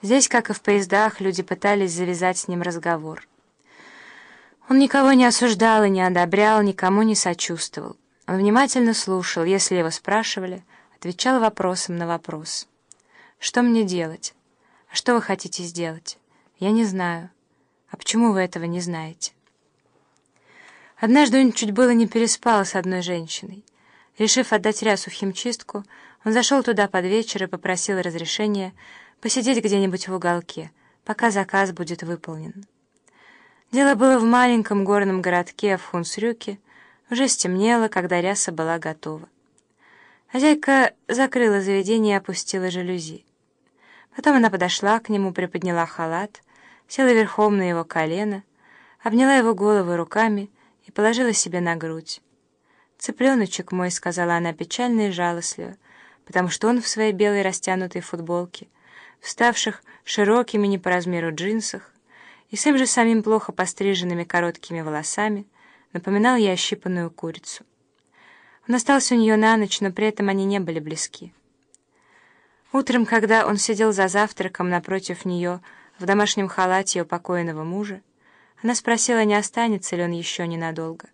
Здесь, как и в поездах, люди пытались завязать с ним разговор. Он никого не осуждал и не одобрял, никому не сочувствовал. Он внимательно слушал, если его спрашивали, отвечал вопросом на вопрос. «Что мне делать? А что вы хотите сделать? Я не знаю. А почему вы этого не знаете?» Однажды он чуть было не переспал с одной женщиной. Решив отдать рясу в химчистку, он зашел туда под вечер и попросил разрешения посидеть где-нибудь в уголке, пока заказ будет выполнен. Дело было в маленьком горном городке в Хунсрюке. Уже стемнело, когда ряса была готова. Хозяйка закрыла заведение и опустила жалюзи. Потом она подошла к нему, приподняла халат, села верхом на его колено, обняла его голову руками и положила себе на грудь. «Цыпленочек мой», — сказала она печально и жалостливо, потому что он в своей белой растянутой футболке, вставших широкими не по размеру джинсах и с им же самим плохо постриженными короткими волосами, напоминал ей ощипанную курицу. Он остался у нее на ночь, но при этом они не были близки. Утром, когда он сидел за завтраком напротив нее в домашнем халате ее покойного мужа, она спросила, не останется ли он еще ненадолго.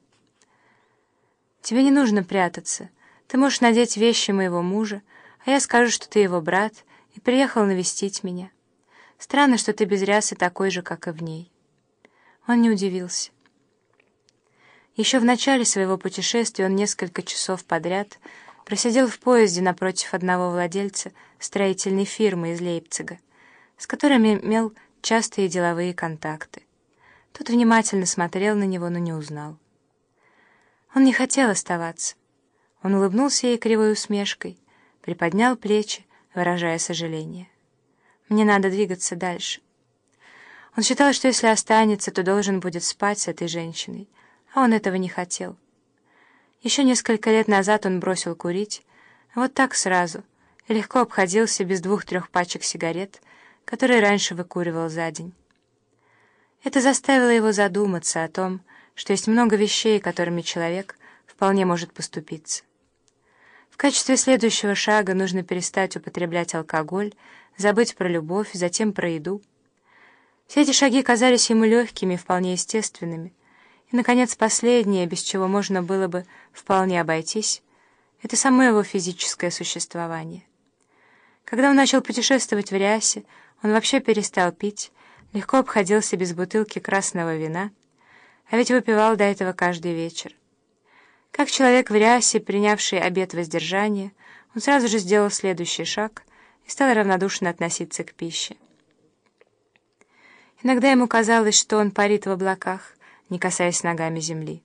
«Тебе не нужно прятаться. Ты можешь надеть вещи моего мужа, а я скажу, что ты его брат, и приехал навестить меня. Странно, что ты без рясы такой же, как и в ней». Он не удивился. Еще в начале своего путешествия он несколько часов подряд просидел в поезде напротив одного владельца строительной фирмы из Лейпцига, с которыми имел частые деловые контакты. Тот внимательно смотрел на него, но не узнал. Он не хотел оставаться. Он улыбнулся ей кривой усмешкой, приподнял плечи, выражая сожаление. «Мне надо двигаться дальше». Он считал, что если останется, то должен будет спать с этой женщиной, а он этого не хотел. Еще несколько лет назад он бросил курить, вот так сразу, и легко обходился без двух-трех пачек сигарет, которые раньше выкуривал за день. Это заставило его задуматься о том, что есть много вещей, которыми человек вполне может поступиться. В качестве следующего шага нужно перестать употреблять алкоголь, забыть про любовь, затем про еду. Все эти шаги казались ему легкими, вполне естественными. И, наконец, последнее, без чего можно было бы вполне обойтись, это само его физическое существование. Когда он начал путешествовать в Рясе, он вообще перестал пить, легко обходился без бутылки красного вина — а ведь выпивал до этого каждый вечер. Как человек в рясе, принявший обет воздержания, он сразу же сделал следующий шаг и стал равнодушно относиться к пище. Иногда ему казалось, что он парит в облаках, не касаясь ногами земли.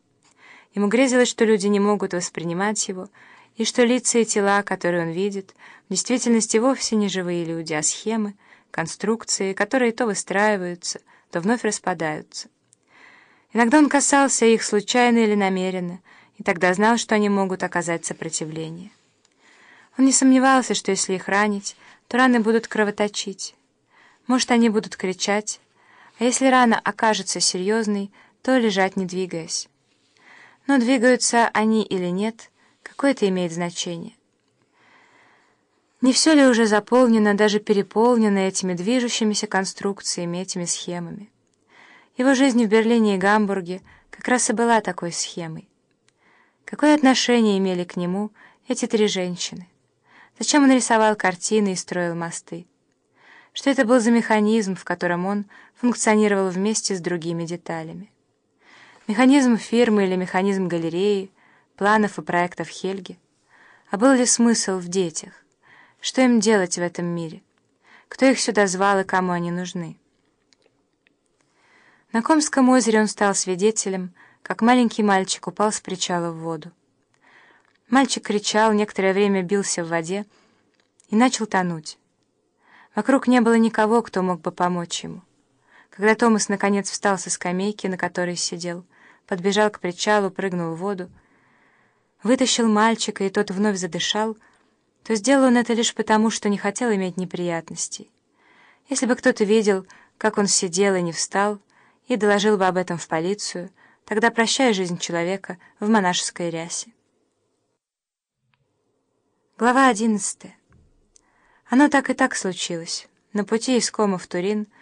Ему грезилось, что люди не могут воспринимать его, и что лица и тела, которые он видит, в действительности вовсе не живые люди, а схемы, конструкции, которые то выстраиваются, то вновь распадаются. Иногда он касался их случайно или намеренно, и тогда знал, что они могут оказать сопротивление. Он не сомневался, что если их ранить, то раны будут кровоточить. Может, они будут кричать, а если рана окажется серьезной, то лежать не двигаясь. Но двигаются они или нет, какое это имеет значение? Не все ли уже заполнено, даже переполнено этими движущимися конструкциями, этими схемами? Его жизнь в Берлине и Гамбурге как раз и была такой схемой. Какое отношение имели к нему эти три женщины? Зачем он рисовал картины и строил мосты? Что это был за механизм, в котором он функционировал вместе с другими деталями? Механизм фирмы или механизм галереи, планов и проектов Хельги? А был ли смысл в детях? Что им делать в этом мире? Кто их сюда звал и кому они нужны? На Комском озере он стал свидетелем, как маленький мальчик упал с причала в воду. Мальчик кричал, некоторое время бился в воде и начал тонуть. Вокруг не было никого, кто мог бы помочь ему. Когда Томас наконец встал со скамейки, на которой сидел, подбежал к причалу, прыгнул в воду, вытащил мальчика, и тот вновь задышал, то сделал он это лишь потому, что не хотел иметь неприятностей. Если бы кто-то видел, как он сидел и не встал, и доложил бы об этом в полицию, тогда прощай жизнь человека в монашеской рясе. Глава одиннадцатая. Оно так и так случилось. На пути из Кома в Турин